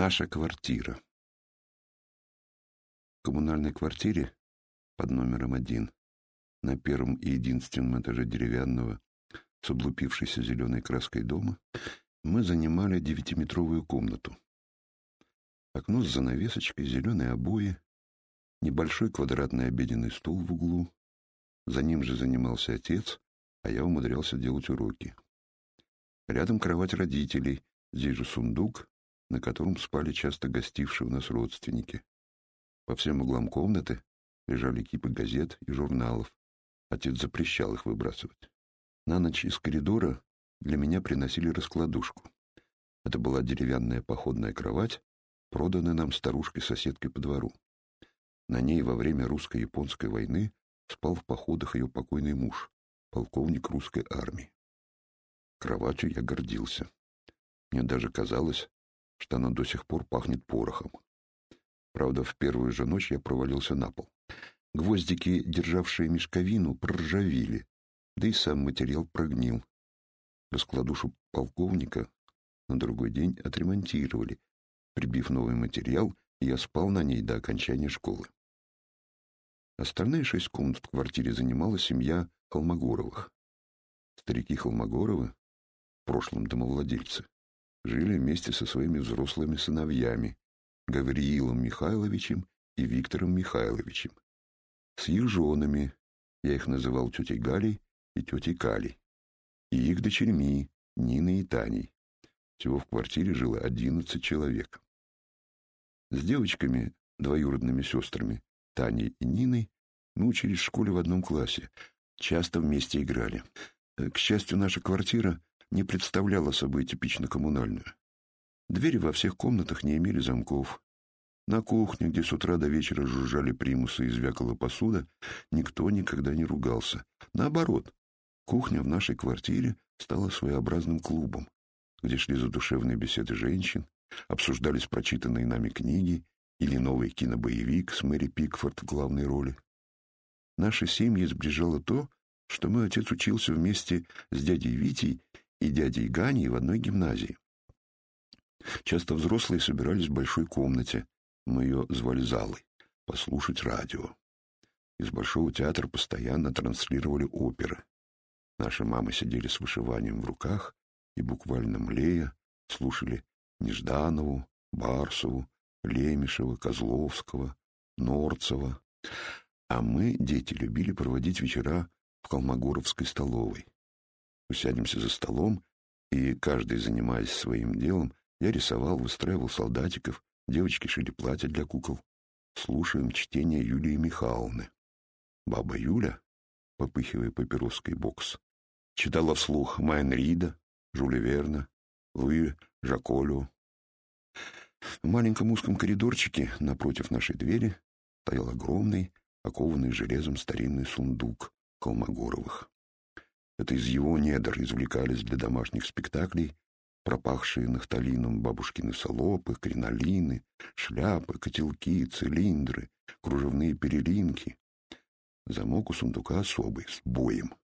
Наша квартира. В коммунальной квартире под номером один на первом и единственном этаже деревянного с облупившейся зеленой краской дома мы занимали девятиметровую комнату. Окно с занавесочкой, зеленые обои, небольшой квадратный обеденный стол в углу. За ним же занимался отец, а я умудрялся делать уроки. Рядом кровать родителей, здесь же сундук, на котором спали часто гостившие у нас родственники. По всем углам комнаты лежали кипы газет и журналов. Отец запрещал их выбрасывать. На ночь из коридора для меня приносили раскладушку. Это была деревянная походная кровать, проданная нам старушкой-соседкой по двору. На ней во время русско-японской войны спал в походах ее покойный муж, полковник русской армии. Кроватью я гордился. Мне даже казалось, что она до сих пор пахнет порохом. Правда, в первую же ночь я провалился на пол. Гвоздики, державшие мешковину, проржавели, да и сам материал прогнил. Раскладушу полковника на другой день отремонтировали. Прибив новый материал, я спал на ней до окончания школы. Остальные шесть комнат в квартире занимала семья Холмогоровых. Старики Холмогоровы, в прошлом домовладельцы, жили вместе со своими взрослыми сыновьями Гавриилом Михайловичем и Виктором Михайловичем, с их женами, я их называл тетей Галей и тетей Калей, и их дочерьми Ниной и Таней. Всего в квартире жило одиннадцать человек. С девочками, двоюродными сестрами, Таней и Ниной, мы учились в школе в одном классе, часто вместе играли. К счастью, наша квартира не представляла собой типично коммунальную. Двери во всех комнатах не имели замков. На кухне, где с утра до вечера жужжали примусы и звякала посуда, никто никогда не ругался. Наоборот, кухня в нашей квартире стала своеобразным клубом, где шли задушевные беседы женщин, обсуждались прочитанные нами книги или новый кинобоевик с Мэри Пикфорд в главной роли. Наши семьи сближало то, что мой отец учился вместе с дядей Витей и дядей Ганей в одной гимназии. Часто взрослые собирались в большой комнате, мы ее звали залой, послушать радио. Из Большого театра постоянно транслировали оперы. Наши мамы сидели с вышиванием в руках и, буквально млея, слушали Нежданову, Барсову, Лемешева, Козловского, Норцева. А мы, дети, любили проводить вечера в Колмогоровской столовой. Усядемся за столом, и каждый, занимаясь своим делом, я рисовал, выстраивал солдатиков, девочки шили платья для кукол. Слушаем чтение Юлии Михайловны. Баба Юля, попыхивая папироской бокс, читала вслух Майн Рида, Жюля Верна, Луи Жаколю. В маленьком узком коридорчике напротив нашей двери стоял огромный, окованный железом старинный сундук Колмогоровых. Это из его недр извлекались для домашних спектаклей пропахшие нафталином бабушкины солопы, кринолины, шляпы, котелки, цилиндры, кружевные перелинки. Замок у сундука особый, с боем.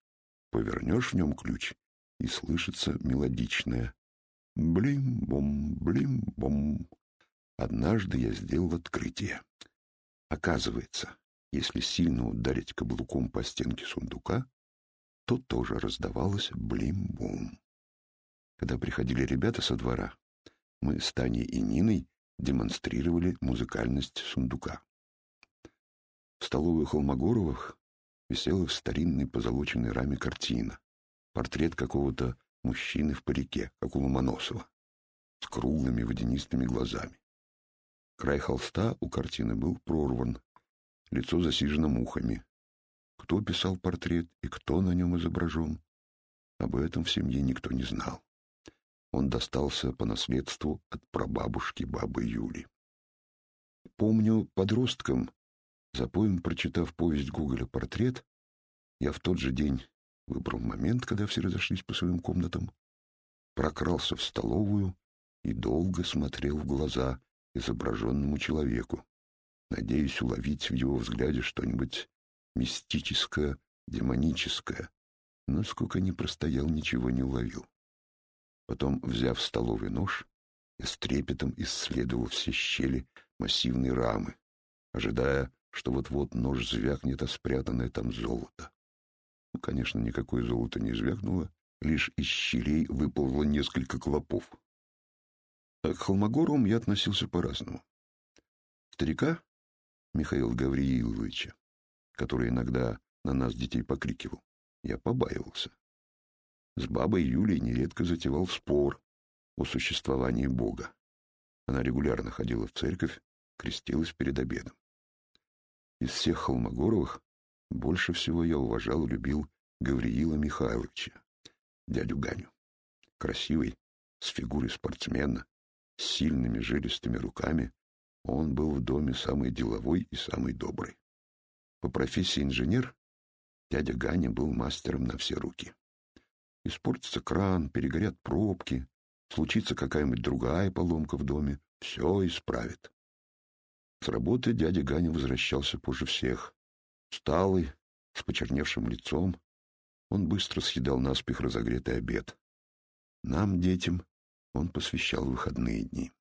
Повернешь в нем ключ, и слышится мелодичное «блим-бом, блим-бом». Однажды я сделал открытие. Оказывается, если сильно ударить каблуком по стенке сундука, то тоже раздавалось блим-бум. Когда приходили ребята со двора, мы с Таней и Ниной демонстрировали музыкальность сундука. В столовой Холмогоровых висела в старинной позолоченной раме картина. Портрет какого-то мужчины в парике, как у Ломоносова, с круглыми водянистыми глазами. Край холста у картины был прорван, лицо засижено мухами. Кто писал портрет и кто на нем изображен, об этом в семье никто не знал. Он достался по наследству от прабабушки бабы Юли. Помню, подростком, за поем прочитав повесть Гоголя «Портрет», я в тот же день выбрал момент, когда все разошлись по своим комнатам, прокрался в столовую и долго смотрел в глаза изображенному человеку, надеясь уловить в его взгляде что-нибудь мистическое, демоническое, но сколько ни простоял, ничего не уловил. Потом, взяв столовый нож, Я с трепетом исследовал все щели массивной рамы, ожидая, что вот-вот нож звякнет, а спрятанное там золото. Ну, конечно, никакое золото не звякнуло, лишь из щелей выползло несколько клопов. А к Холмогоровым я относился по-разному. Старика, Михаила Гаврииловича, который иногда на нас детей покрикивал, я побаивался. С бабой Юлей нередко затевал спор о существовании Бога. Она регулярно ходила в церковь, крестилась перед обедом. Из всех Холмогоровых больше всего я уважал и любил Гавриила Михайловича, дядю Ганю. Красивый, с фигурой спортсмена, с сильными жилистыми руками, он был в доме самый деловой и самый добрый. По профессии инженер дядя Ганя был мастером на все руки. Испортится кран, перегорят пробки, случится какая-нибудь другая поломка в доме, все исправит. С работы дядя Ганя возвращался позже всех. Усталый, с почерневшим лицом, он быстро съедал наспех разогретый обед. Нам, детям, он посвящал выходные дни.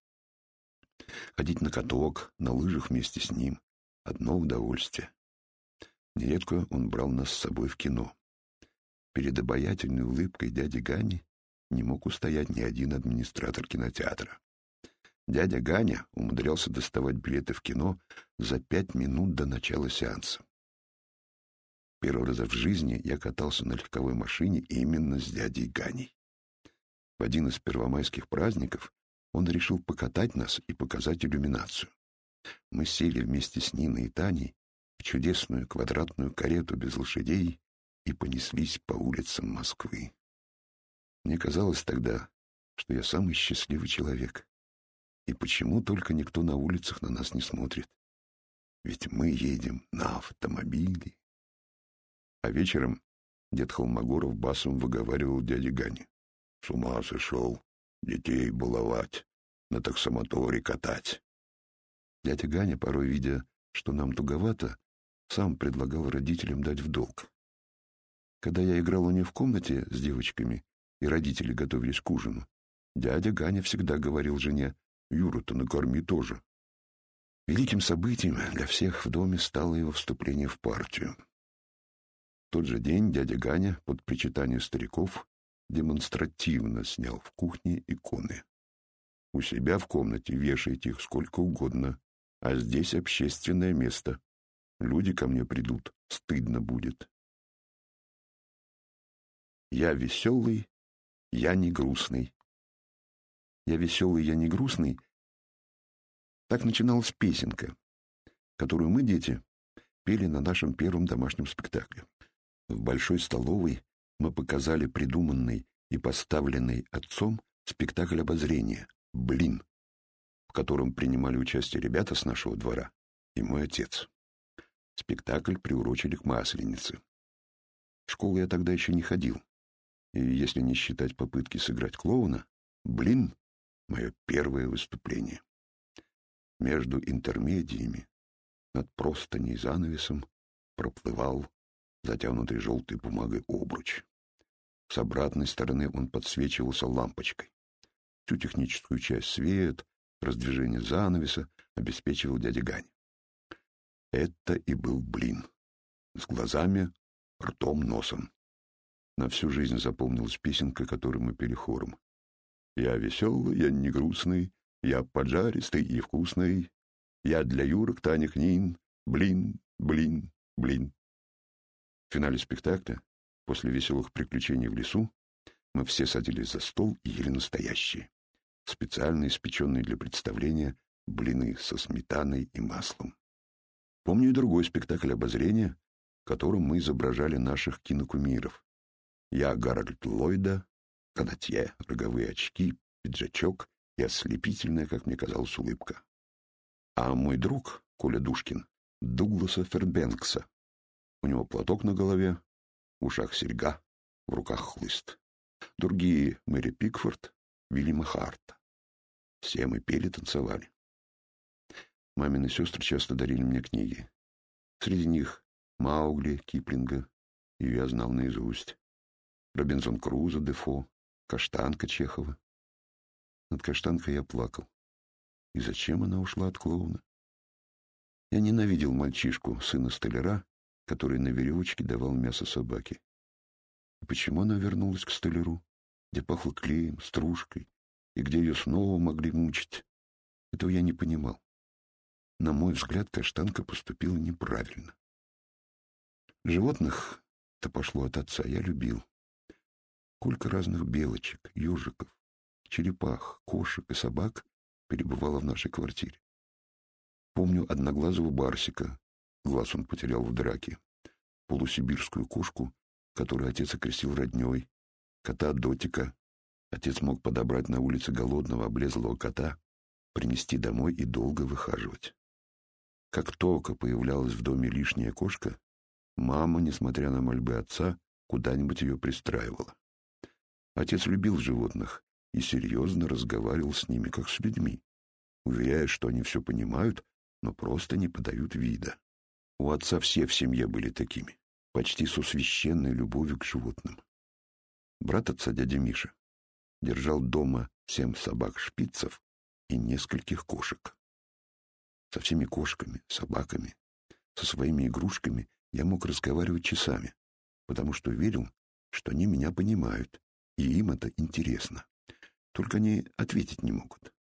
Ходить на каток, на лыжах вместе с ним — одно удовольствие. Нередко он брал нас с собой в кино. Перед обаятельной улыбкой дяди Гани не мог устоять ни один администратор кинотеатра. Дядя Ганя умудрялся доставать билеты в кино за пять минут до начала сеанса. Первый раз в жизни я катался на легковой машине именно с дядей Ганей. В один из первомайских праздников он решил покатать нас и показать иллюминацию. Мы сели вместе с Ниной и Таней чудесную квадратную карету без лошадей и понеслись по улицам Москвы. Мне казалось тогда, что я самый счастливый человек. И почему только никто на улицах на нас не смотрит? Ведь мы едем на автомобиле. А вечером дед Холмогоров басом выговаривал дяде Гане. С ума сошел, детей баловать, на таксомоторе катать. Дядя Ганя, порой видя, что нам туговато, сам предлагал родителям дать в долг. Когда я играл у него в комнате с девочками, и родители готовились к ужину, дядя Ганя всегда говорил жене, Юру-то накорми тоже. Великим событием для всех в доме стало его вступление в партию. В тот же день дядя Ганя под причитание стариков демонстративно снял в кухне иконы. У себя в комнате вешайте их сколько угодно, а здесь общественное место. Люди ко мне придут, стыдно будет. Я веселый, я не грустный. «Я веселый, я не грустный». Так начиналась песенка, которую мы, дети, пели на нашем первом домашнем спектакле. В большой столовой мы показали придуманный и поставленный отцом спектакль обозрения «Блин», в котором принимали участие ребята с нашего двора и мой отец. Спектакль приурочили к Масленице. В школу я тогда еще не ходил, и если не считать попытки сыграть клоуна, «Блин» мое первое выступление. Между интермедиями, над простыней занавесом, проплывал затянутый желтой бумагой обруч. С обратной стороны он подсвечивался лампочкой. Всю техническую часть свет, раздвижение занавеса обеспечивал дядя Гань. Это и был блин. С глазами, ртом, носом. На всю жизнь запомнилась песенка, которую мы пели хором. Я веселый, я не грустный, я поджаристый и вкусный. Я для Юрок Таня Нин, блин, блин, блин. В финале спектакля, после веселых приключений в лесу, мы все садились за стол и ели настоящие, специально испеченные для представления блины со сметаной и маслом. Помню и другой спектакль обозрения, в котором мы изображали наших кинокумиров. Я Гарольд Ллойда, канатье, роговые очки, пиджачок и ослепительная, как мне казалось, улыбка. А мой друг, Коля Душкин, Дугласа Фербенкса. У него платок на голове, в ушах серьга, в руках хлыст. Другие — Мэри Пикфорд, Вильяма Харта. Все мы пели, танцевали. Мамины сестры часто дарили мне книги. Среди них Маугли, Киплинга, ее я знал наизусть. Робинзон Крузо, Дефо, Каштанка Чехова. Над каштанкой я плакал. И зачем она ушла от клоуна? Я ненавидел мальчишку, сына столяра, который на веревочке давал мясо собаке. И почему она вернулась к столяру, где пахло клеем, стружкой, и где ее снова могли мучить? Этого я не понимал. На мой взгляд, каштанка поступила неправильно. Животных, это пошло от отца, я любил. Сколько разных белочек, ежиков, черепах, кошек и собак перебывало в нашей квартире. Помню одноглазого барсика, глаз он потерял в драке, полусибирскую кошку, которую отец окрестил родней, кота Дотика. Отец мог подобрать на улице голодного, облезлого кота, принести домой и долго выхаживать. Как только появлялась в доме лишняя кошка, мама, несмотря на мольбы отца, куда-нибудь ее пристраивала. Отец любил животных и серьезно разговаривал с ними, как с людьми, уверяя, что они все понимают, но просто не подают вида. У отца все в семье были такими, почти со священной любовью к животным. Брат отца, дядя Миша, держал дома семь собак-шпицев и нескольких кошек. Со всеми кошками, собаками, со своими игрушками я мог разговаривать часами, потому что верил, что они меня понимают и им это интересно. Только они ответить не могут.